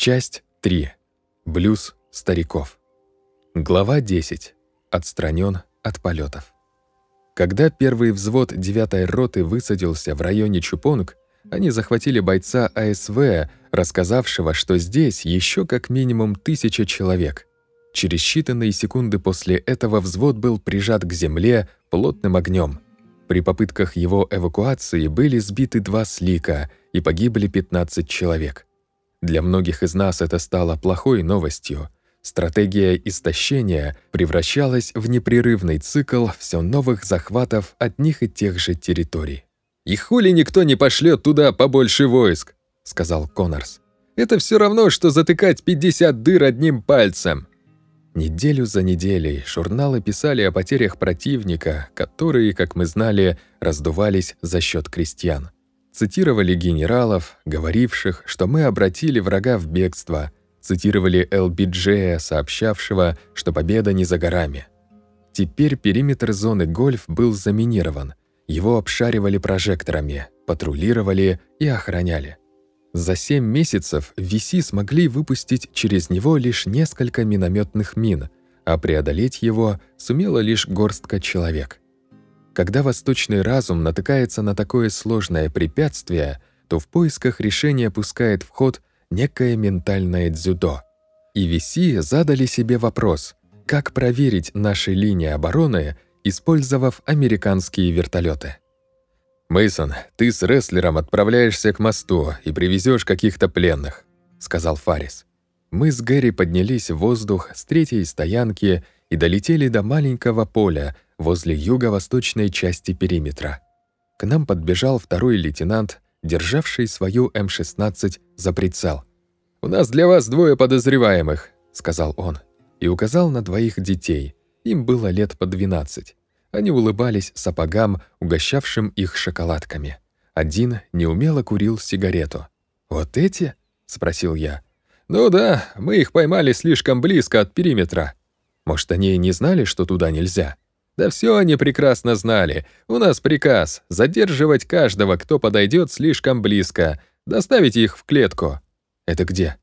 Часть 3. Блюз стариков. Глава 10. Отстранен от полетов. Когда первый взвод 9-й роты высадился в районе Чупонг, они захватили бойца АСВ, рассказавшего, что здесь еще как минимум тысяча человек. Через считанные секунды после этого взвод был прижат к земле плотным огнем. При попытках его эвакуации были сбиты два слика и погибли 15 человек. Для многих из нас это стало плохой новостью. Стратегия истощения превращалась в непрерывный цикл все новых захватов одних и тех же территорий. «И хули никто не пошлет туда побольше войск?» — сказал Коннорс. «Это все равно, что затыкать 50 дыр одним пальцем». Неделю за неделей журналы писали о потерях противника, которые, как мы знали, раздувались за счет крестьян. Цитировали генералов, говоривших, что мы обратили врага в бегство. Цитировали ЛБДЖ, сообщавшего, что победа не за горами. Теперь периметр зоны гольф был заминирован. Его обшаривали прожекторами, патрулировали и охраняли. За семь месяцев ВИСИ смогли выпустить через него лишь несколько минометных мин, а преодолеть его сумела лишь горстка человек. Когда восточный разум натыкается на такое сложное препятствие, то в поисках решения пускает в ход некое ментальное дзюдо. И ВИСИ задали себе вопрос, как проверить наши линии обороны, использовав американские вертолеты. Мейсон, ты с рестлером отправляешься к мосту и привезешь каких-то пленных», — сказал Фарис. Мы с Гэри поднялись в воздух с третьей стоянки и долетели до маленького поля возле юго-восточной части периметра. К нам подбежал второй лейтенант, державший свою М-16 за прицел. «У нас для вас двое подозреваемых», — сказал он, и указал на двоих детей. Им было лет по 12. Они улыбались сапогам, угощавшим их шоколадками. Один неумело курил сигарету. «Вот эти?» — спросил я. «Ну да, мы их поймали слишком близко от периметра. Может, они не знали, что туда нельзя?» «Да все они прекрасно знали. У нас приказ — задерживать каждого, кто подойдет слишком близко, доставить их в клетку». «Это где?»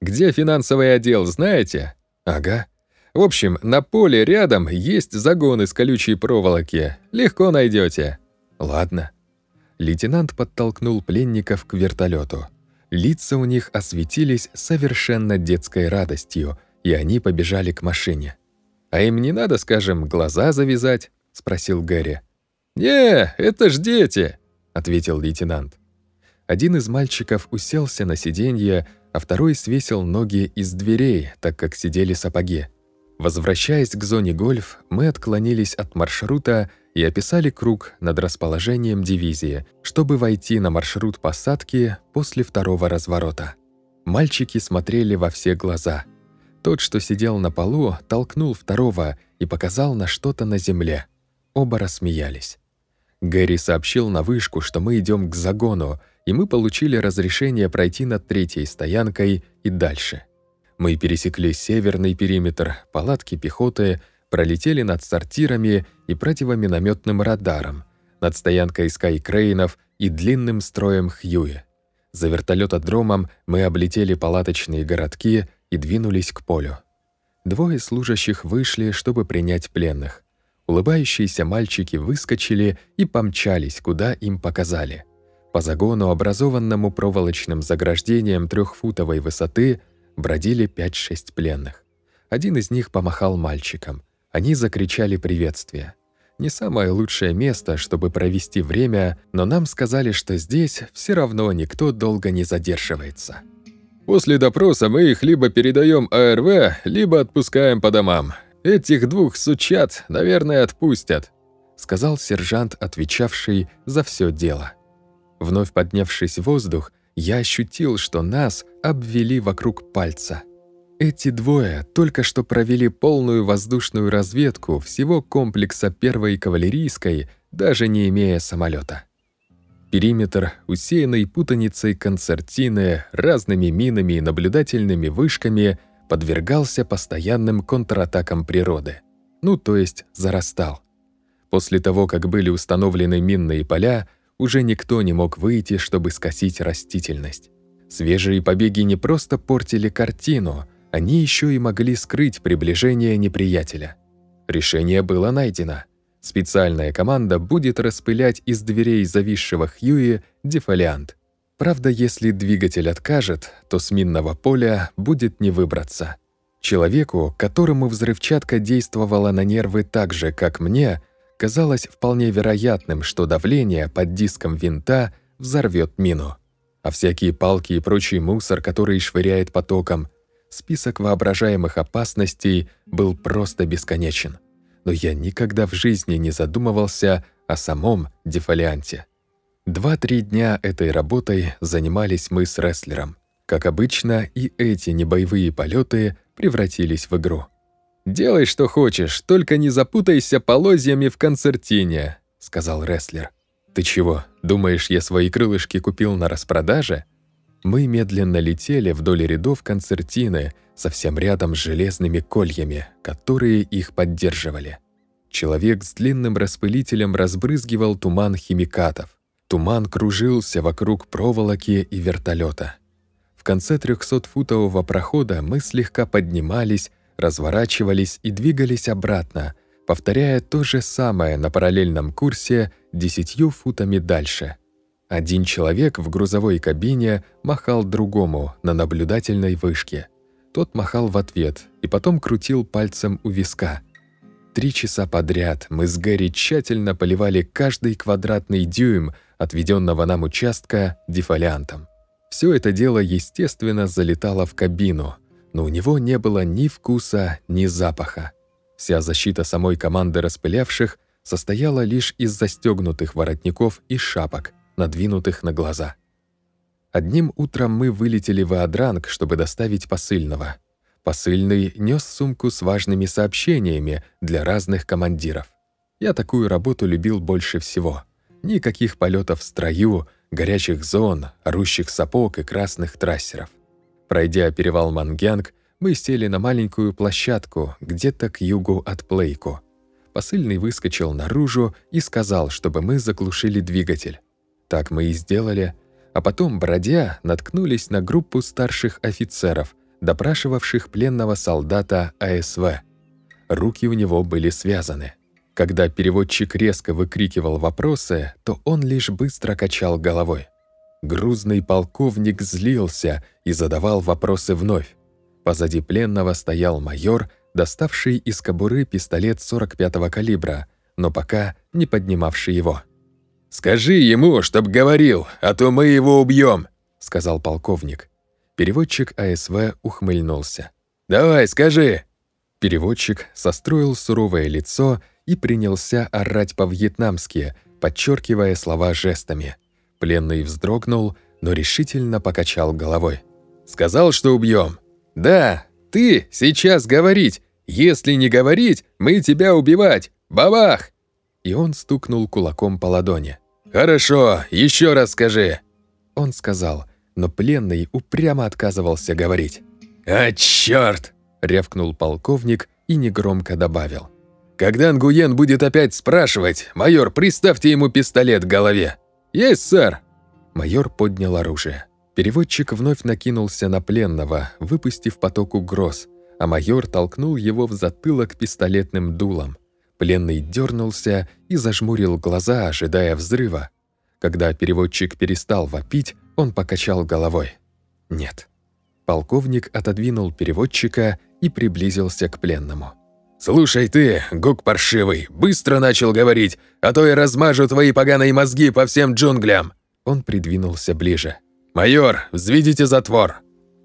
«Где финансовый отдел, знаете?» «Ага. В общем, на поле рядом есть загон из колючей проволоки. Легко найдете. Ладно. Лейтенант подтолкнул пленников к вертолету. Лица у них осветились совершенно детской радостью, и они побежали к машине. «А им не надо, скажем, глаза завязать?» — спросил Гэри. «Не, это ж дети!» — ответил лейтенант. Один из мальчиков уселся на сиденье, а второй свесил ноги из дверей, так как сидели сапоги. Возвращаясь к зоне гольф, мы отклонились от маршрута и описали круг над расположением дивизии, чтобы войти на маршрут посадки после второго разворота. Мальчики смотрели во все глаза. Тот, что сидел на полу, толкнул второго и показал на что-то на земле. Оба рассмеялись. Гэри сообщил на вышку, что мы идем к загону, и мы получили разрешение пройти над третьей стоянкой и дальше. Мы пересекли северный периметр, палатки пехоты, пролетели над сортирами и противоминометным радаром, над стоянкой скайкрейнов и длинным строем Хьюи. За вертолетодромом мы облетели палаточные городки и двинулись к полю. Двое служащих вышли, чтобы принять пленных. Улыбающиеся мальчики выскочили и помчались, куда им показали. По загону, образованному проволочным заграждением трехфутовой высоты, бродили пять-шесть пленных. Один из них помахал мальчикам. Они закричали приветствие. Не самое лучшее место, чтобы провести время, но нам сказали, что здесь все равно никто долго не задерживается. После допроса мы их либо передаем АРВ, либо отпускаем по домам. Этих двух сучат, наверное, отпустят», — сказал сержант, отвечавший за все дело. Вновь поднявшись в воздух, я ощутил, что нас обвели вокруг пальца. Эти двое только что провели полную воздушную разведку всего комплекса первой кавалерийской, даже не имея самолета. Периметр, усеянный путаницей концертины, разными минами и наблюдательными вышками, подвергался постоянным контратакам природы. Ну, то есть зарастал. После того, как были установлены минные поля, уже никто не мог выйти, чтобы скосить растительность. Свежие побеги не просто портили картину, они еще и могли скрыть приближение неприятеля. Решение было найдено. Специальная команда будет распылять из дверей зависшего Хьюи дефолиант. Правда, если двигатель откажет, то с минного поля будет не выбраться. Человеку, которому взрывчатка действовала на нервы так же, как мне, казалось вполне вероятным, что давление под диском винта взорвет мину. А всякие палки и прочий мусор, который швыряет потоком, список воображаемых опасностей был просто бесконечен. Но я никогда в жизни не задумывался о самом дефолианте. Два-три дня этой работой занимались мы с рестлером. Как обычно, и эти небоевые полеты превратились в игру. «Делай, что хочешь, только не запутайся полозьями в концертине», — сказал рестлер. «Ты чего, думаешь, я свои крылышки купил на распродаже?» Мы медленно летели вдоль рядов концертины, совсем рядом с железными кольями, которые их поддерживали. Человек с длинным распылителем разбрызгивал туман химикатов. Туман кружился вокруг проволоки и вертолета. В конце 300-футового прохода мы слегка поднимались, разворачивались и двигались обратно, повторяя то же самое на параллельном курсе десятью футами дальше. Один человек в грузовой кабине махал другому на наблюдательной вышке. Тот махал в ответ и потом крутил пальцем у виска. Три часа подряд мы с Гэри тщательно поливали каждый квадратный дюйм отведенного нам участка дефолиантом. Все это дело, естественно, залетало в кабину — но у него не было ни вкуса, ни запаха. Вся защита самой команды распылявших состояла лишь из застегнутых воротников и шапок, надвинутых на глаза. Одним утром мы вылетели в Адранг, чтобы доставить посыльного. Посыльный нес сумку с важными сообщениями для разных командиров. Я такую работу любил больше всего. Никаких полетов в строю, горячих зон, орущих сапог и красных трассеров. Пройдя перевал Мангянг, мы сели на маленькую площадку где-то к югу от Плейку. Посыльный выскочил наружу и сказал, чтобы мы заглушили двигатель. Так мы и сделали, а потом, бродя, наткнулись на группу старших офицеров, допрашивавших пленного солдата АСВ. Руки у него были связаны. Когда переводчик резко выкрикивал вопросы, то он лишь быстро качал головой. Грузный полковник злился и задавал вопросы вновь. Позади пленного стоял майор, доставший из кобуры пистолет 45-го калибра, но пока не поднимавший его. «Скажи ему, чтоб говорил, а то мы его убьем», — сказал полковник. Переводчик АСВ ухмыльнулся. «Давай, скажи!» Переводчик состроил суровое лицо и принялся орать по-вьетнамски, подчеркивая слова жестами — Пленный вздрогнул, но решительно покачал головой. «Сказал, что убьем. «Да, ты сейчас говорить! Если не говорить, мы тебя убивать! Бабах!» И он стукнул кулаком по ладони. «Хорошо, еще раз скажи!» Он сказал, но пленный упрямо отказывался говорить. «А чёрт!» — рявкнул полковник и негромко добавил. «Когда Нгуен будет опять спрашивать, майор, приставьте ему пистолет к голове!» «Есть, сэр!» Майор поднял оружие. Переводчик вновь накинулся на пленного, выпустив поток угроз, а майор толкнул его в затылок пистолетным дулом. Пленный дернулся и зажмурил глаза, ожидая взрыва. Когда переводчик перестал вопить, он покачал головой. «Нет». Полковник отодвинул переводчика и приблизился к пленному. «Слушай ты, гук паршивый, быстро начал говорить, а то я размажу твои поганые мозги по всем джунглям!» Он придвинулся ближе. «Майор, взведите затвор!»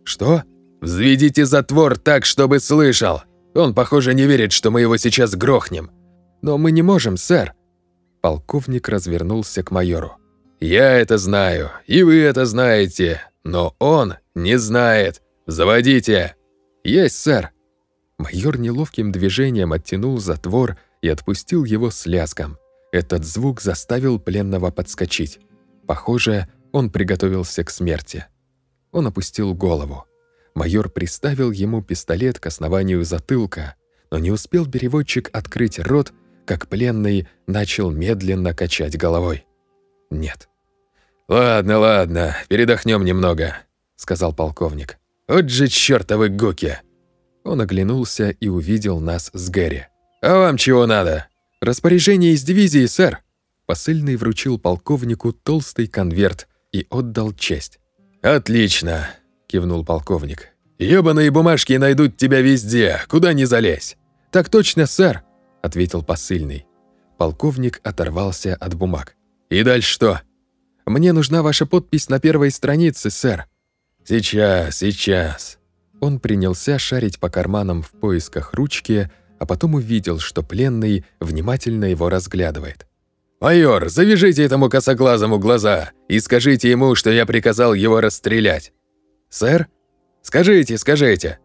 «Что?» «Взведите затвор так, чтобы слышал! Он, похоже, не верит, что мы его сейчас грохнем!» «Но мы не можем, сэр!» Полковник развернулся к майору. «Я это знаю, и вы это знаете, но он не знает! Заводите!» «Есть, сэр!» Майор неловким движением оттянул затвор и отпустил его с лязгом. Этот звук заставил пленного подскочить. Похоже, он приготовился к смерти. Он опустил голову. Майор приставил ему пистолет к основанию затылка, но не успел переводчик открыть рот, как пленный начал медленно качать головой. Нет. «Ладно, ладно, передохнем немного», — сказал полковник. «Вот же чёртовы гуки!» Он оглянулся и увидел нас с Гэри. «А вам чего надо?» «Распоряжение из дивизии, сэр!» Посыльный вручил полковнику толстый конверт и отдал честь. «Отлично!» — кивнул полковник. «Ёбаные бумажки найдут тебя везде, куда ни залезь!» «Так точно, сэр!» — ответил посыльный. Полковник оторвался от бумаг. «И дальше что?» «Мне нужна ваша подпись на первой странице, сэр». «Сейчас, сейчас». Он принялся шарить по карманам в поисках ручки, а потом увидел, что пленный внимательно его разглядывает. «Майор, завяжите этому косоглазому глаза и скажите ему, что я приказал его расстрелять». «Сэр?» «Скажите, скажите».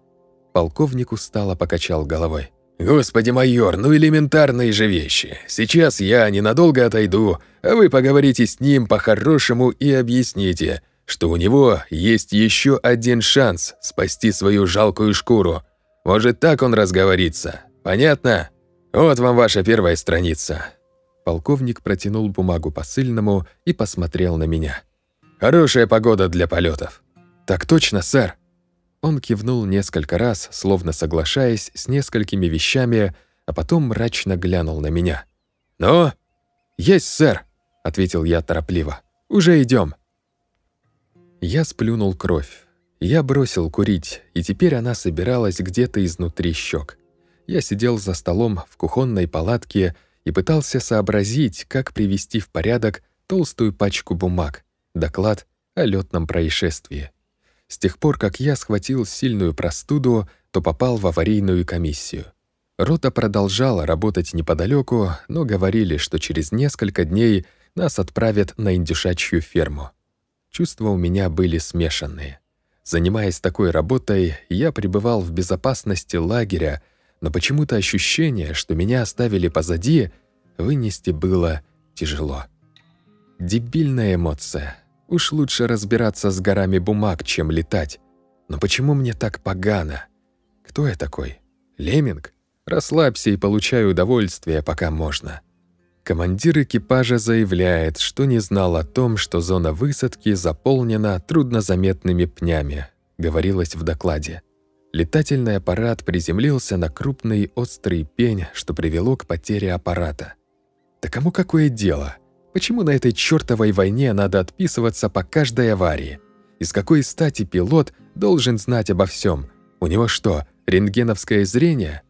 Полковник устало покачал головой. «Господи, майор, ну элементарные же вещи. Сейчас я ненадолго отойду, а вы поговорите с ним по-хорошему и объясните, что у него есть еще один шанс спасти свою жалкую шкуру. Может, так он разговорится. Понятно? Вот вам ваша первая страница». Полковник протянул бумагу посыльному и посмотрел на меня. «Хорошая погода для полетов. «Так точно, сэр». Он кивнул несколько раз, словно соглашаясь с несколькими вещами, а потом мрачно глянул на меня. «Ну?» «Есть, сэр», — ответил я торопливо. «Уже идем. Я сплюнул кровь. Я бросил курить, и теперь она собиралась где-то изнутри щек. Я сидел за столом в кухонной палатке и пытался сообразить, как привести в порядок толстую пачку бумаг, доклад о летном происшествии. С тех пор, как я схватил сильную простуду, то попал в аварийную комиссию. Рота продолжала работать неподалеку, но говорили, что через несколько дней нас отправят на индюшачью ферму. Чувства у меня были смешанные. Занимаясь такой работой, я пребывал в безопасности лагеря, но почему-то ощущение, что меня оставили позади, вынести было тяжело. Дебильная эмоция — Уж лучше разбираться с горами бумаг, чем летать. Но почему мне так погано? Кто я такой? Леминг? Расслабься и получай удовольствие, пока можно. Командир экипажа заявляет, что не знал о том, что зона высадки заполнена труднозаметными пнями, говорилось в докладе. Летательный аппарат приземлился на крупный острый пень, что привело к потере аппарата. Да кому какое дело? Почему на этой чертовой войне надо отписываться по каждой аварии? Из какой стати пилот должен знать обо всем? У него что, рентгеновское зрение?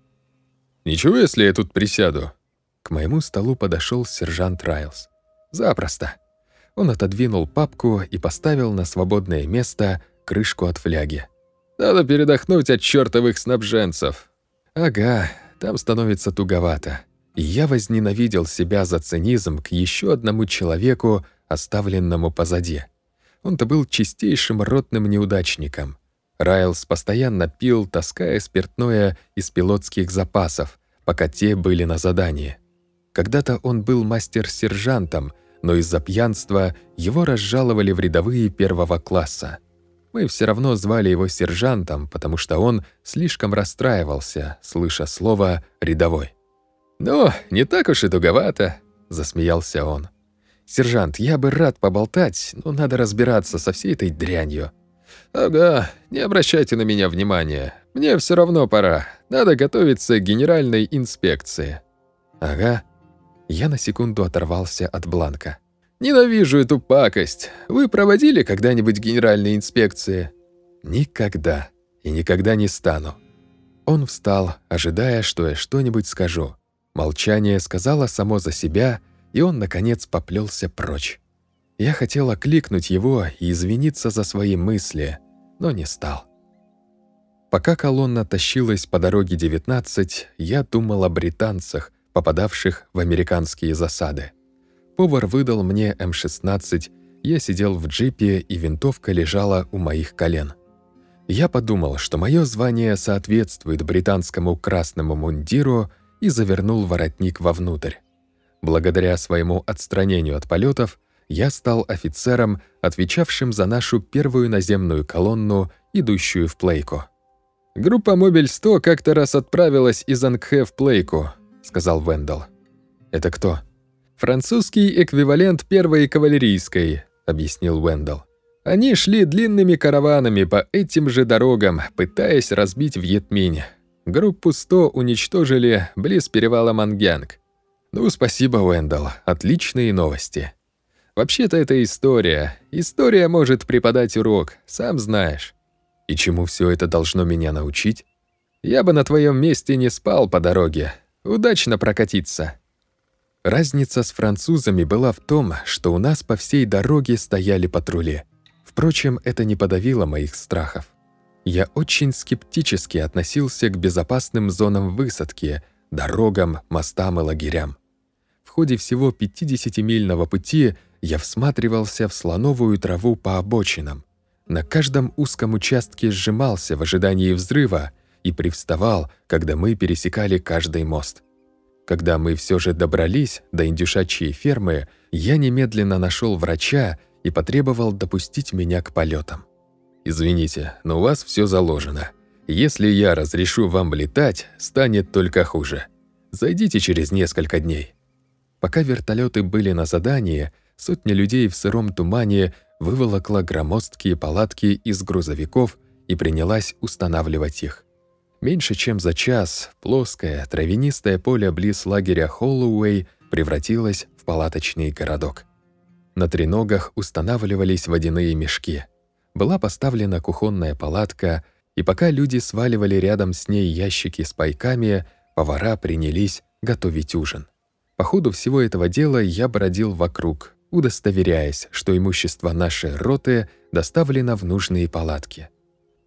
Ничего, если я тут присяду. К моему столу подошел сержант Райлс. Запросто. Он отодвинул папку и поставил на свободное место крышку от фляги. Надо передохнуть от чертовых снабженцев. Ага, там становится туговато я возненавидел себя за цинизм к еще одному человеку, оставленному позади. Он-то был чистейшим ротным неудачником. Райлс постоянно пил, таская спиртное из пилотских запасов, пока те были на задании. Когда-то он был мастер-сержантом, но из-за пьянства его разжаловали в рядовые первого класса. Мы все равно звали его сержантом, потому что он слишком расстраивался, слыша слово «рядовой». «Ну, не так уж и туговато», — засмеялся он. «Сержант, я бы рад поболтать, но надо разбираться со всей этой дрянью». «Ага, не обращайте на меня внимания. Мне все равно пора. Надо готовиться к генеральной инспекции». «Ага». Я на секунду оторвался от бланка. «Ненавижу эту пакость. Вы проводили когда-нибудь генеральные инспекции?» «Никогда. И никогда не стану». Он встал, ожидая, что я что-нибудь скажу. Молчание сказала само за себя, и он, наконец, поплелся прочь. Я хотел окликнуть его и извиниться за свои мысли, но не стал. Пока колонна тащилась по дороге 19, я думал о британцах, попадавших в американские засады. Повар выдал мне М-16, я сидел в джипе, и винтовка лежала у моих колен. Я подумал, что мое звание соответствует британскому красному мундиру, и завернул воротник вовнутрь. Благодаря своему отстранению от полетов я стал офицером, отвечавшим за нашу первую наземную колонну, идущую в Плейку. «Группа Мобиль-100 как-то раз отправилась из Ангхе в Плейку», — сказал Вендел. «Это кто?» «Французский эквивалент первой кавалерийской», — объяснил Вендел. Они шли длинными караванами по этим же дорогам, пытаясь разбить Вьетминь. Группу 100 уничтожили близ перевала Мангянг. Ну, спасибо, Уэндалл, отличные новости. Вообще-то это история. История может преподать урок, сам знаешь. И чему все это должно меня научить? Я бы на твоем месте не спал по дороге. Удачно прокатиться. Разница с французами была в том, что у нас по всей дороге стояли патрули. Впрочем, это не подавило моих страхов. Я очень скептически относился к безопасным зонам высадки, дорогам, мостам и лагерям. В ходе всего 50-мильного пути я всматривался в слоновую траву по обочинам. На каждом узком участке сжимался в ожидании взрыва и привставал, когда мы пересекали каждый мост. Когда мы все же добрались до индюшачьей фермы, я немедленно нашел врача и потребовал допустить меня к полетам. «Извините, но у вас все заложено. Если я разрешу вам летать, станет только хуже. Зайдите через несколько дней». Пока вертолеты были на задании, сотня людей в сыром тумане выволокла громоздкие палатки из грузовиков и принялась устанавливать их. Меньше чем за час плоское травянистое поле близ лагеря Холлоуэй превратилось в палаточный городок. На треногах устанавливались водяные мешки. Была поставлена кухонная палатка, и пока люди сваливали рядом с ней ящики с пайками, повара принялись готовить ужин. По ходу всего этого дела я бродил вокруг, удостоверяясь, что имущество нашей роты доставлено в нужные палатки.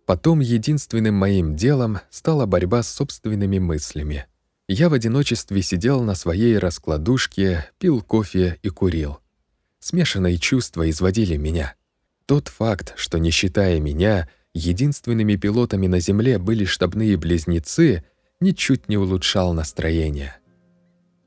Потом единственным моим делом стала борьба с собственными мыслями. Я в одиночестве сидел на своей раскладушке, пил кофе и курил. Смешанные чувства изводили меня. Тот факт, что, не считая меня, единственными пилотами на Земле были штабные близнецы, ничуть не улучшал настроение.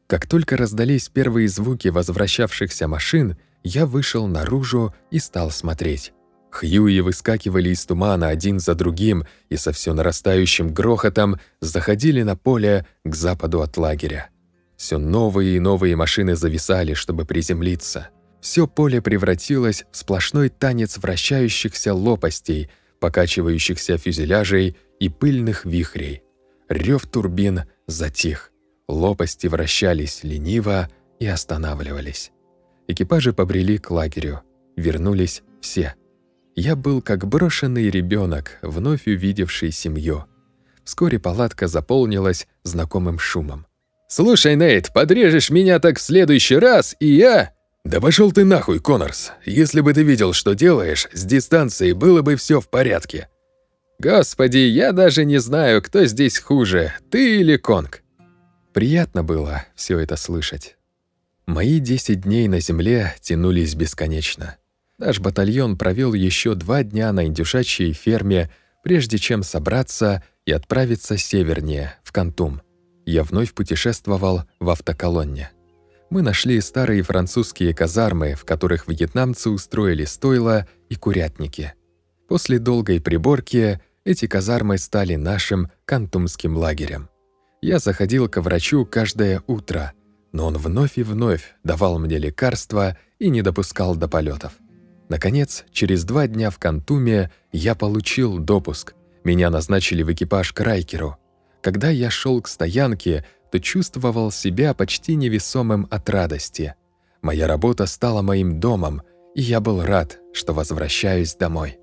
Как только раздались первые звуки возвращавшихся машин, я вышел наружу и стал смотреть. Хьюи выскакивали из тумана один за другим и со все нарастающим грохотом заходили на поле к западу от лагеря. Все новые и новые машины зависали, чтобы приземлиться. Все поле превратилось в сплошной танец вращающихся лопастей, покачивающихся фюзеляжей и пыльных вихрей. Рев турбин затих. Лопасти вращались лениво и останавливались. Экипажи побрели к лагерю. Вернулись все. Я был как брошенный ребенок, вновь увидевший семью. Вскоре палатка заполнилась знакомым шумом. «Слушай, Нейт, подрежешь меня так в следующий раз, и я...» «Да пошел ты нахуй, Коннорс! Если бы ты видел, что делаешь, с дистанцией было бы все в порядке!» «Господи, я даже не знаю, кто здесь хуже, ты или Конг!» Приятно было все это слышать. Мои 10 дней на земле тянулись бесконечно. Наш батальон провел еще два дня на индюшачьей ферме, прежде чем собраться и отправиться севернее, в Кантум. Я вновь путешествовал в автоколонне. Мы нашли старые французские казармы, в которых вьетнамцы устроили стойла и курятники. После долгой приборки эти казармы стали нашим кантумским лагерем. Я заходил к врачу каждое утро, но он вновь и вновь давал мне лекарства и не допускал до полетов. Наконец, через два дня в Кантуме я получил допуск. Меня назначили в экипаж к Райкеру. Когда я шел к стоянке, то чувствовал себя почти невесомым от радости. Моя работа стала моим домом, и я был рад, что возвращаюсь домой.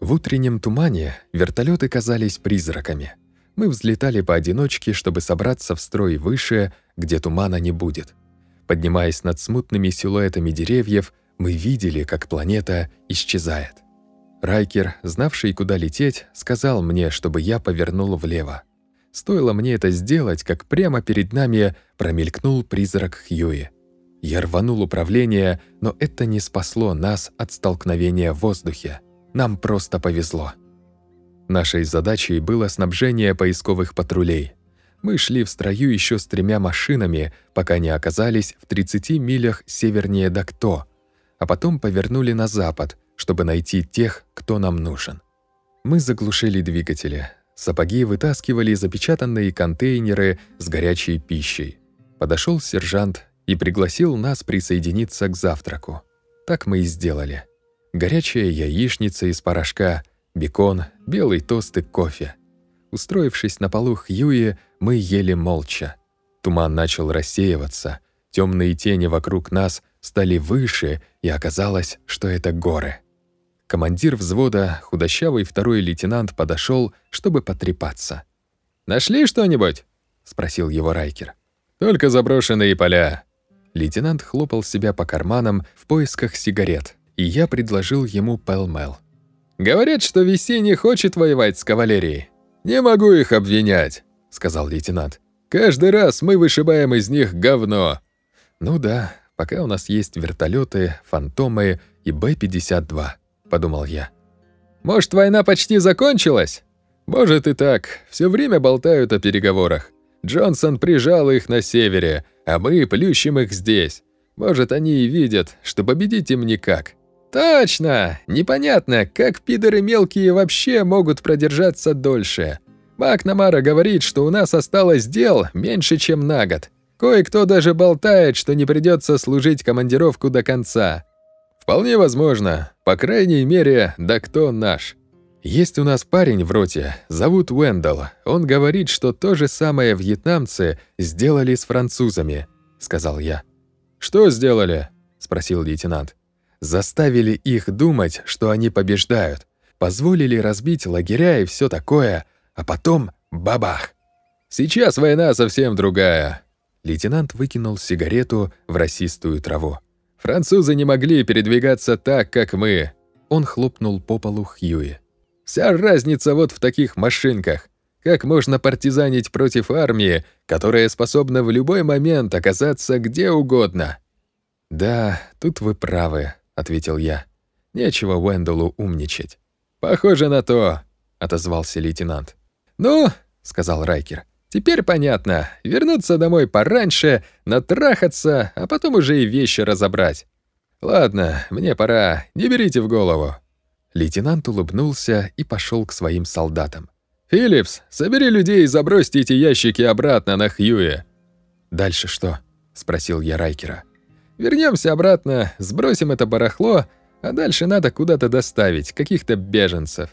В утреннем тумане вертолеты казались призраками — мы взлетали поодиночке, чтобы собраться в строй выше, где тумана не будет. Поднимаясь над смутными силуэтами деревьев, мы видели, как планета исчезает. Райкер, знавший, куда лететь, сказал мне, чтобы я повернул влево. Стоило мне это сделать, как прямо перед нами промелькнул призрак Хьюи. Я рванул управление, но это не спасло нас от столкновения в воздухе. Нам просто повезло. Нашей задачей было снабжение поисковых патрулей. Мы шли в строю еще с тремя машинами, пока не оказались в 30 милях севернее Дакто, а потом повернули на запад, чтобы найти тех, кто нам нужен. Мы заглушили двигатели. Сапоги вытаскивали запечатанные контейнеры с горячей пищей. Подошел сержант и пригласил нас присоединиться к завтраку. Так мы и сделали. Горячая яичница из порошка, бекон, белый тост и кофе. Устроившись на полу Хьюи, мы ели молча. Туман начал рассеиваться, темные тени вокруг нас стали выше, и оказалось, что это горы. Командир взвода, худощавый второй лейтенант, подошел, чтобы потрепаться. «Нашли что-нибудь?» — спросил его Райкер. «Только заброшенные поля». Лейтенант хлопал себя по карманам в поисках сигарет, и я предложил ему пэлмэл. «Говорят, что Виси не хочет воевать с кавалерией». «Не могу их обвинять», — сказал лейтенант. «Каждый раз мы вышибаем из них говно». «Ну да, пока у нас есть вертолеты, фантомы и Б-52», — подумал я. «Может, война почти закончилась?» «Может и так. Все время болтают о переговорах. Джонсон прижал их на севере, а мы плющим их здесь. Может, они и видят, что победить им никак». «Точно! Непонятно, как пидоры мелкие вообще могут продержаться дольше. Макнамара говорит, что у нас осталось дел меньше, чем на год. Кое-кто даже болтает, что не придется служить командировку до конца. Вполне возможно. По крайней мере, да кто наш. Есть у нас парень в роте, зовут Уэндалл. Он говорит, что то же самое вьетнамцы сделали с французами, сказал я. Что сделали? спросил лейтенант. Заставили их думать, что они побеждают. Позволили разбить лагеря и все такое, а потом бабах. Сейчас война совсем другая. Лейтенант выкинул сигарету в росистую траву. Французы не могли передвигаться так, как мы. Он хлопнул по полу Хьюи. Вся разница вот в таких машинках. Как можно партизанить против армии, которая способна в любой момент оказаться где угодно? «Да, тут вы правы», — ответил я. «Нечего Уэндалу умничать». «Похоже на то», — отозвался лейтенант. «Ну», — сказал Райкер, — «теперь понятно. Вернуться домой пораньше, натрахаться, а потом уже и вещи разобрать. Ладно, мне пора, не берите в голову». Лейтенант улыбнулся и пошел к своим солдатам. «Филлипс, собери людей и забросьте эти ящики обратно на Хьюе». «Дальше что?» — спросил я Райкера. Вернемся обратно, сбросим это барахло, а дальше надо куда-то доставить каких-то беженцев».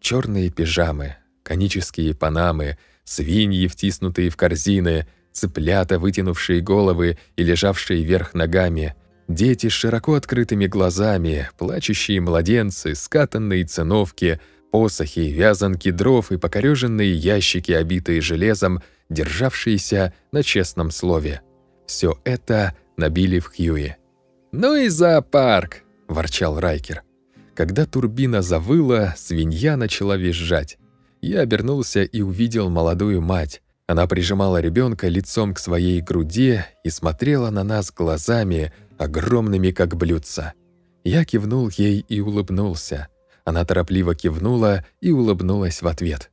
Черные пижамы, конические панамы, свиньи, втиснутые в корзины, цыплята, вытянувшие головы и лежавшие вверх ногами, Дети с широко открытыми глазами, плачущие младенцы, скатанные циновки, посохи, вязанки дров и покореженные ящики, обитые железом, державшиеся на честном слове. Все это набили в Хьюи. «Ну и зоопарк!» – ворчал Райкер. Когда турбина завыла, свинья начала визжать. Я обернулся и увидел молодую мать. Она прижимала ребенка лицом к своей груди и смотрела на нас глазами – огромными, как блюдца. Я кивнул ей и улыбнулся. Она торопливо кивнула и улыбнулась в ответ.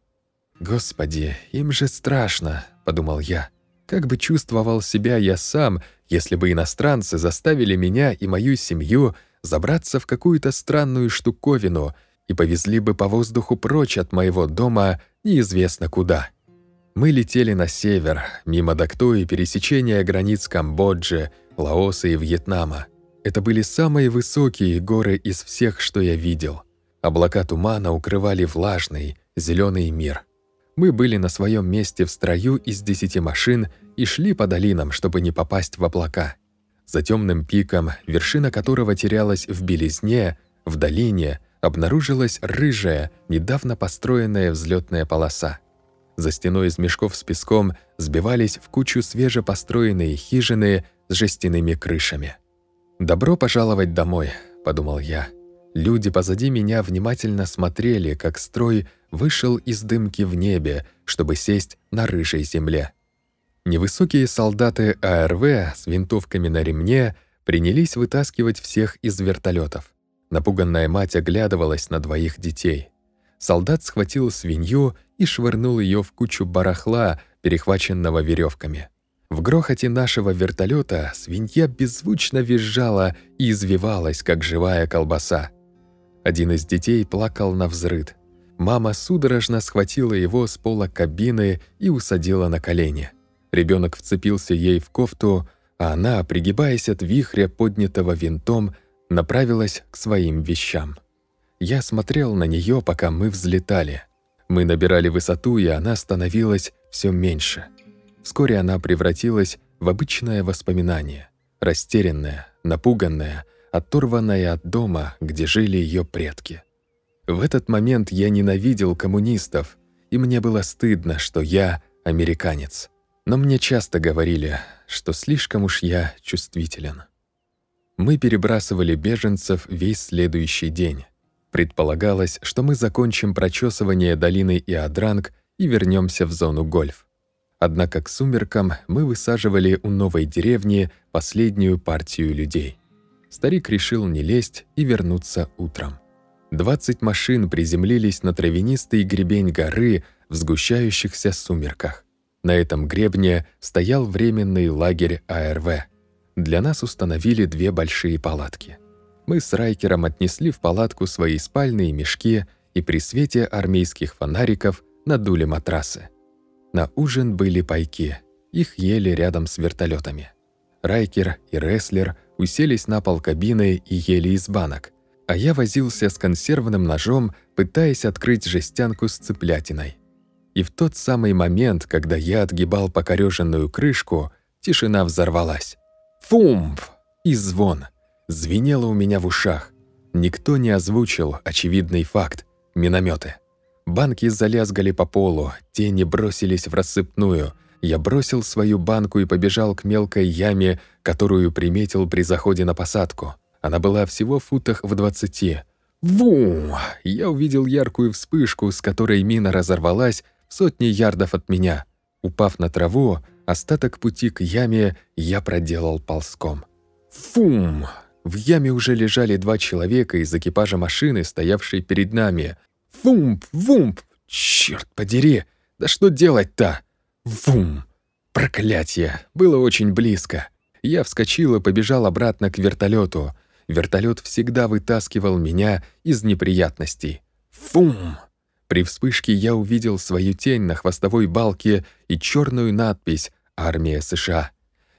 «Господи, им же страшно», — подумал я. «Как бы чувствовал себя я сам, если бы иностранцы заставили меня и мою семью забраться в какую-то странную штуковину и повезли бы по воздуху прочь от моего дома неизвестно куда». Мы летели на север, мимо Дакто и пересечения границ Камбоджи, Лаоса и Вьетнама. Это были самые высокие горы из всех, что я видел. Облака тумана укрывали влажный, зеленый мир. Мы были на своем месте в строю из десяти машин и шли по долинам, чтобы не попасть в облака. За темным пиком, вершина которого терялась в белизне, в долине обнаружилась рыжая, недавно построенная взлетная полоса. За стеной из мешков с песком сбивались в кучу свежепостроенные хижины с жестяными крышами. «Добро пожаловать домой», — подумал я. Люди позади меня внимательно смотрели, как строй вышел из дымки в небе, чтобы сесть на рыжей земле. Невысокие солдаты АРВ с винтовками на ремне принялись вытаскивать всех из вертолетов. Напуганная мать оглядывалась на двоих детей. Солдат схватил свинью и швырнул ее в кучу барахла, перехваченного веревками. В грохоте нашего вертолета свинья беззвучно визжала и извивалась, как живая колбаса. Один из детей плакал на взрыд. Мама судорожно схватила его с пола кабины и усадила на колени. Ребенок вцепился ей в кофту, а она, пригибаясь от вихря, поднятого винтом, направилась к своим вещам. Я смотрел на нее, пока мы взлетали. Мы набирали высоту, и она становилась все меньше. Вскоре она превратилась в обычное воспоминание, растерянное, напуганное, оторванное от дома, где жили ее предки. В этот момент я ненавидел коммунистов, и мне было стыдно, что я американец. Но мне часто говорили, что слишком уж я чувствителен. Мы перебрасывали беженцев весь следующий день. Предполагалось, что мы закончим прочесывание долины Иодранг и вернемся в зону гольф. Однако к сумеркам мы высаживали у новой деревни последнюю партию людей. Старик решил не лезть и вернуться утром. 20 машин приземлились на травянистый гребень горы в сгущающихся сумерках. На этом гребне стоял временный лагерь АРВ. Для нас установили две большие палатки. Мы с Райкером отнесли в палатку свои спальные мешки и при свете армейских фонариков надули матрасы. На ужин были пайки. Их ели рядом с вертолетами. Райкер и Рестлер уселись на пол кабины и ели из банок, а я возился с консервным ножом, пытаясь открыть жестянку с цыплятиной. И в тот самый момент, когда я отгибал покорёженную крышку, тишина взорвалась. Фумб! И звон. Звенело у меня в ушах. Никто не озвучил очевидный факт — минометы. Банки залязгали по полу, тени бросились в рассыпную. Я бросил свою банку и побежал к мелкой яме, которую приметил при заходе на посадку. Она была всего в футах в двадцати. Вум! Я увидел яркую вспышку, с которой мина разорвалась в сотни ярдов от меня. Упав на траву, остаток пути к яме я проделал ползком. Фум! В яме уже лежали два человека из экипажа машины, стоявшей перед нами. Вумп! Вумп! Черт подери! Да что делать-то? Вум! Проклятие! Было очень близко. Я вскочил и побежал обратно к вертолету. Вертолет всегда вытаскивал меня из неприятностей. Фум! При вспышке я увидел свою тень на хвостовой балке и черную надпись «Армия США».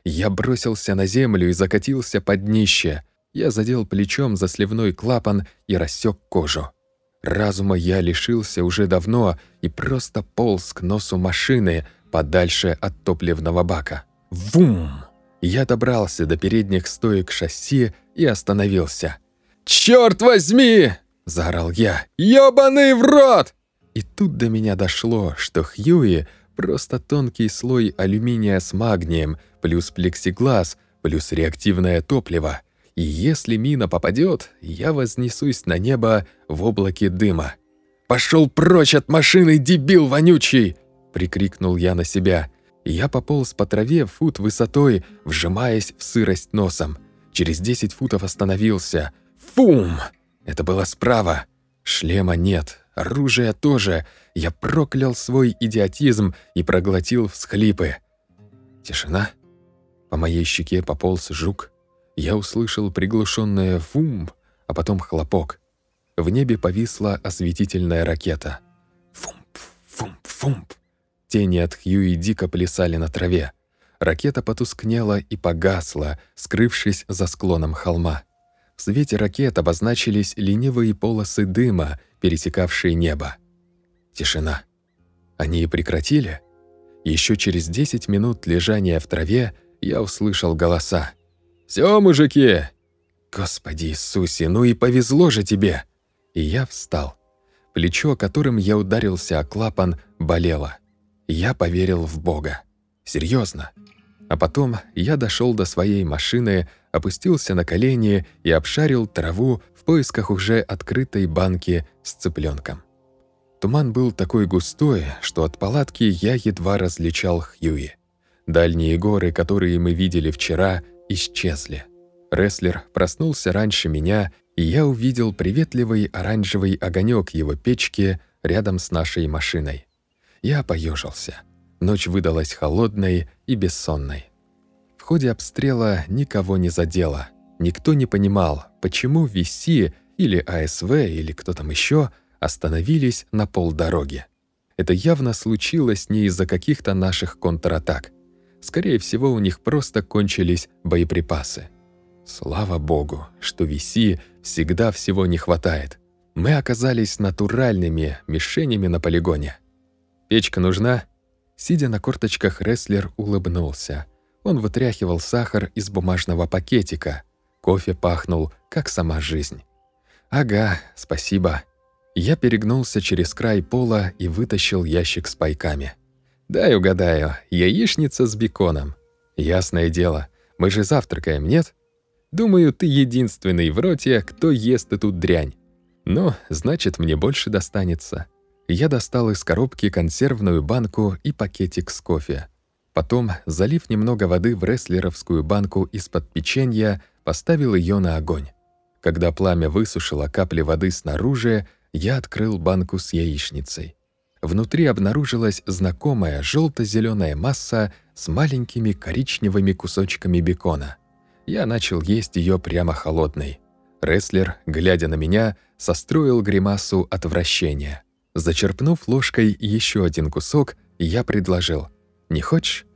Я бросился на землю и закатился под днище. Я задел плечом за сливной клапан и рассек кожу. Разума я лишился уже давно и просто полз к носу машины подальше от топливного бака. Вум! Я добрался до передних стоек шасси и остановился. «Чёрт возьми!» – заорал я. «Ёбаный в рот!» И тут до меня дошло, что Хьюи – просто тонкий слой алюминия с магнием, плюс плексиглаз, плюс реактивное топливо. И если мина попадет, я вознесусь на небо в облаке дыма. «Пошел прочь от машины, дебил вонючий!» – прикрикнул я на себя. Я пополз по траве фут высотой, вжимаясь в сырость носом. Через 10 футов остановился. Фум! Это было справа. Шлема нет, оружия тоже. Я проклял свой идиотизм и проглотил всхлипы. Тишина. По моей щеке пополз жук. Я услышал приглушенное «фум», а потом хлопок. В небе повисла осветительная ракета. Фумп, фумп, фумп. Тени от Хьюи дико плясали на траве. Ракета потускнела и погасла, скрывшись за склоном холма. В свете ракет обозначились ленивые полосы дыма, пересекавшие небо. Тишина. Они и прекратили? Еще через 10 минут лежания в траве я услышал голоса. «Всё, мужики!» «Господи Иисусе, ну и повезло же тебе!» И я встал. Плечо, которым я ударился о клапан, болело. Я поверил в Бога. Серьезно. А потом я дошел до своей машины, опустился на колени и обшарил траву поисках уже открытой банки с цыпленком. Туман был такой густой, что от палатки я едва различал Хьюи. Дальние горы, которые мы видели вчера, исчезли. Рестлер проснулся раньше меня, и я увидел приветливый оранжевый огонек его печки рядом с нашей машиной. Я поежился. Ночь выдалась холодной и бессонной. В ходе обстрела никого не задело. Никто не понимал, почему ВИСИ или АСВ или кто там еще остановились на полдороги. Это явно случилось не из-за каких-то наших контратак. Скорее всего, у них просто кончились боеприпасы. Слава богу, что виси всегда всего не хватает. Мы оказались натуральными мишенями на полигоне. «Печка нужна?» Сидя на корточках, рестлер улыбнулся. Он вытряхивал сахар из бумажного пакетика. Кофе пахнул, как сама жизнь. «Ага, спасибо». Я перегнулся через край пола и вытащил ящик с пайками. «Дай угадаю, яичница с беконом». «Ясное дело, мы же завтракаем, нет?» «Думаю, ты единственный в роте, кто ест эту дрянь. Ну, значит, мне больше достанется». Я достал из коробки консервную банку и пакетик с кофе. Потом, залив немного воды в рестлеровскую банку из-под печенья, поставил ее на огонь. Когда пламя высушило капли воды снаружи, я открыл банку с яичницей. Внутри обнаружилась знакомая желто зеленая масса с маленькими коричневыми кусочками бекона. Я начал есть ее прямо холодной. Рестлер, глядя на меня, состроил гримасу отвращения. Зачерпнув ложкой еще один кусок, я предложил. «Не хочешь?»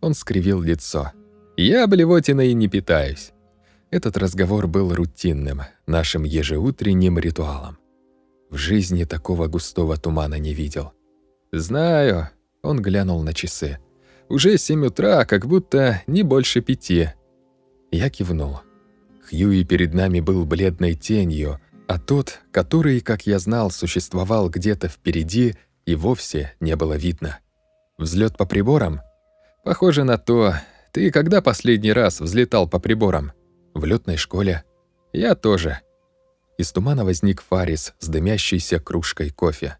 Он скривил лицо. «Я блевотиной не питаюсь». Этот разговор был рутинным, нашим ежеутренним ритуалом. В жизни такого густого тумана не видел. «Знаю», — он глянул на часы. «Уже семь утра, как будто не больше пяти». Я кивнул. Хьюи перед нами был бледной тенью, а тот, который, как я знал, существовал где-то впереди, и вовсе не было видно. Взлет по приборам? Похоже на то. Ты когда последний раз взлетал по приборам? В летной школе. Я тоже. Из тумана возник Фарис с дымящейся кружкой кофе.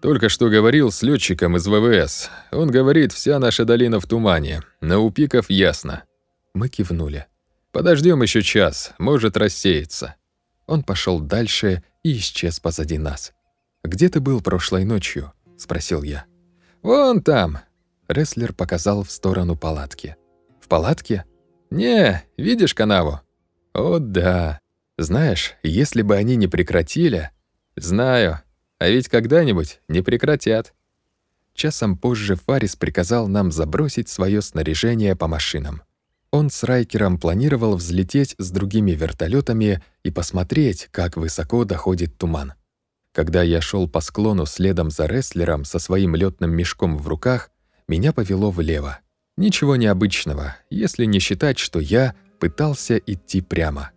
Только что говорил с летчиком из ВВС. Он говорит, вся наша долина в тумане. На у пиков ясно. Мы кивнули. Подождем еще час, может рассеяться. Он пошел дальше и исчез позади нас. «Где ты был прошлой ночью?» — спросил я. «Вон там!» — рестлер показал в сторону палатки. «В палатке?» «Не, видишь канаву?» «О, да. Знаешь, если бы они не прекратили...» «Знаю. А ведь когда-нибудь не прекратят». Часом позже Фарис приказал нам забросить свое снаряжение по машинам. Он с Райкером планировал взлететь с другими вертолетами и посмотреть, как высоко доходит туман. Когда я шел по склону следом за рестлером со своим летным мешком в руках, меня повело влево. Ничего необычного, если не считать, что я пытался идти прямо.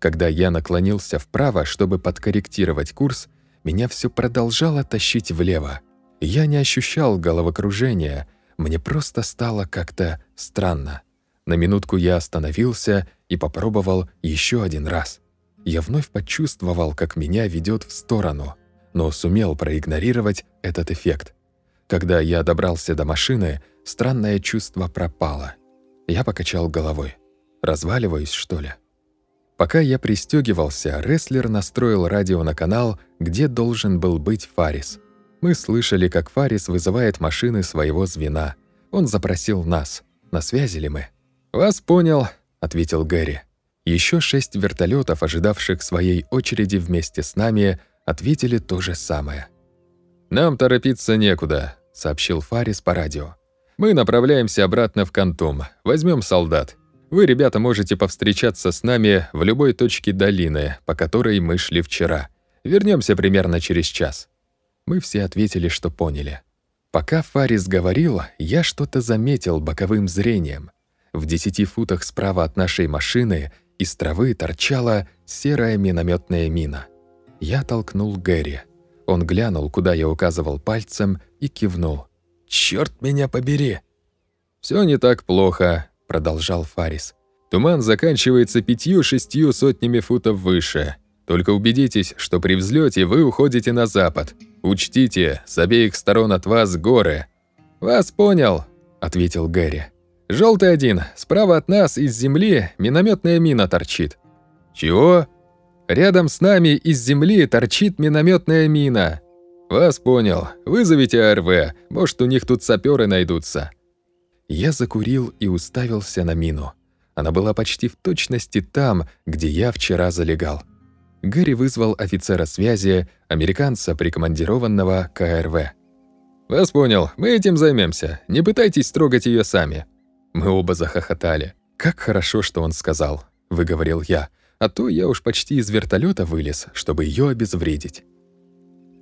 Когда я наклонился вправо, чтобы подкорректировать курс, меня все продолжало тащить влево. Я не ощущал головокружения, мне просто стало как-то странно. На минутку я остановился и попробовал еще один раз. Я вновь почувствовал, как меня ведет в сторону, но сумел проигнорировать этот эффект. Когда я добрался до машины, странное чувство пропало. Я покачал головой. Разваливаюсь, что ли? Пока я пристегивался, рестлер настроил радио на канал, где должен был быть Фарис. Мы слышали, как Фарис вызывает машины своего звена. Он запросил нас. На связи ли мы? «Вас понял», — ответил Гэри. Еще шесть вертолетов, ожидавших своей очереди вместе с нами, ответили то же самое. «Нам торопиться некуда», — сообщил Фарис по радио. «Мы направляемся обратно в Кантум. Возьмем солдат. Вы, ребята, можете повстречаться с нами в любой точке долины, по которой мы шли вчера. Вернемся примерно через час». Мы все ответили, что поняли. Пока Фарис говорил, я что-то заметил боковым зрением. В десяти футах справа от нашей машины из травы торчала серая минометная мина. Я толкнул Гэри. Он глянул, куда я указывал пальцем, и кивнул. «Чёрт меня побери!» «Всё не так плохо», — продолжал Фарис. «Туман заканчивается пятью-шестью сотнями футов выше. Только убедитесь, что при взлёте вы уходите на запад. Учтите, с обеих сторон от вас горы». «Вас понял», — ответил Гэри. Желтый один, справа от нас из земли минометная мина торчит. Чего? Рядом с нами из земли торчит минометная мина. Вас понял. Вызовите АРВ, может, у них тут саперы найдутся. Я закурил и уставился на мину. Она была почти в точности там, где я вчера залегал. Гэри вызвал офицера связи, американца, прикомандированного к АРВ. «Вас понял, мы этим займемся. Не пытайтесь трогать ее сами. Мы оба захохотали. Как хорошо, что он сказал. выговорил я, а то я уж почти из вертолета вылез, чтобы ее обезвредить.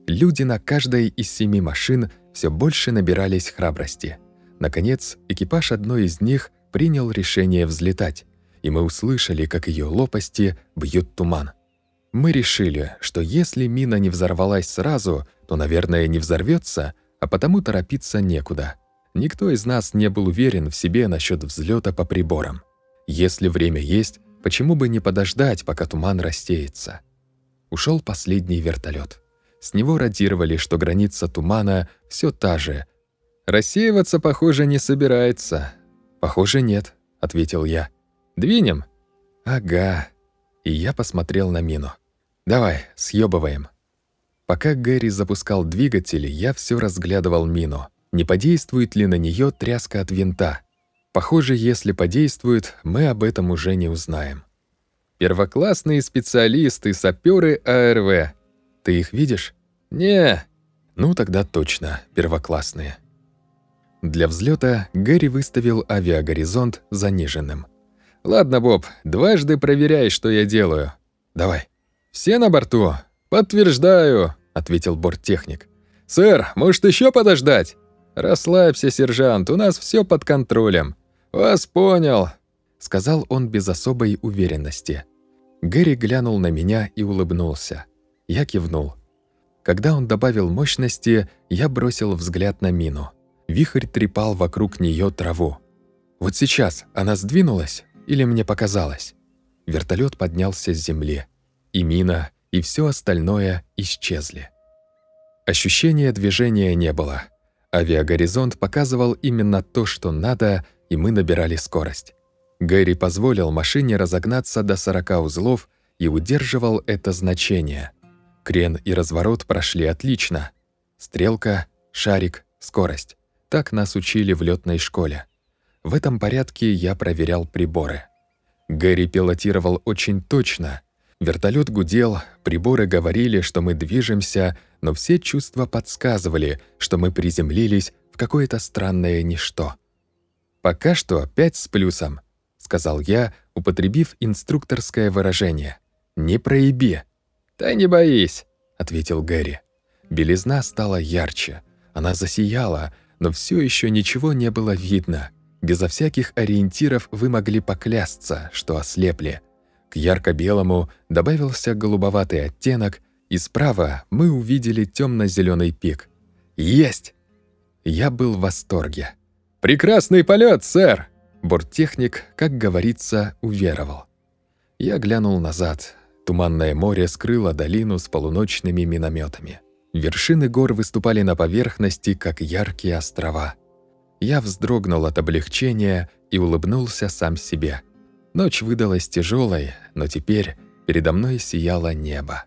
Люди на каждой из семи машин все больше набирались храбрости. Наконец, экипаж одной из них принял решение взлетать, и мы услышали, как ее лопасти бьют туман. Мы решили, что если мина не взорвалась сразу, то, наверное, не взорвется, а потому торопиться некуда. Никто из нас не был уверен в себе насчет взлета по приборам. Если время есть, почему бы не подождать, пока туман рассеется? Ушел последний вертолет. С него радировали, что граница тумана все та же. «Рассеиваться, похоже, не собирается». «Похоже, нет», — ответил я. «Двинем?» «Ага». И я посмотрел на мину. «Давай, съёбываем». Пока Гэри запускал двигатель, я все разглядывал мину. Не подействует ли на нее тряска от винта? Похоже, если подействует, мы об этом уже не узнаем. Первоклассные специалисты, саперы АРВ. Ты их видишь? Не. Ну тогда точно, первоклассные. Для взлета Гэри выставил авиагоризонт заниженным. Ладно, Боб, дважды проверяй, что я делаю. Давай. Все на борту? Подтверждаю, ответил борттехник. Сэр, может еще подождать? Расслабься, сержант, у нас все под контролем. Вас понял, сказал он без особой уверенности. Гэри глянул на меня и улыбнулся. Я кивнул. Когда он добавил мощности, я бросил взгляд на мину. Вихрь трепал вокруг нее траву. Вот сейчас она сдвинулась или мне показалось? Вертолет поднялся с земли. И мина, и все остальное исчезли. Ощущения движения не было. Авиагоризонт показывал именно то, что надо, и мы набирали скорость. Гэри позволил машине разогнаться до 40 узлов и удерживал это значение – Крен и разворот прошли отлично. Стрелка, шарик, скорость. Так нас учили в летной школе. В этом порядке я проверял приборы. Гэри пилотировал очень точно. Вертолет гудел, приборы говорили, что мы движемся, но все чувства подсказывали, что мы приземлились в какое-то странное ничто. «Пока что пять с плюсом», — сказал я, употребив инструкторское выражение. «Не проеби». «Да не боись», — ответил Гэри. Белизна стала ярче. Она засияла, но все еще ничего не было видно. Безо всяких ориентиров вы могли поклясться, что ослепли. К ярко-белому добавился голубоватый оттенок, и справа мы увидели темно зеленый пик. «Есть!» Я был в восторге. «Прекрасный полет, сэр!» Борттехник, как говорится, уверовал. Я глянул назад. Туманное море скрыло долину с полуночными минометами. Вершины гор выступали на поверхности, как яркие острова. Я вздрогнул от облегчения и улыбнулся сам себе. Ночь выдалась тяжелой, но теперь передо мной сияло небо.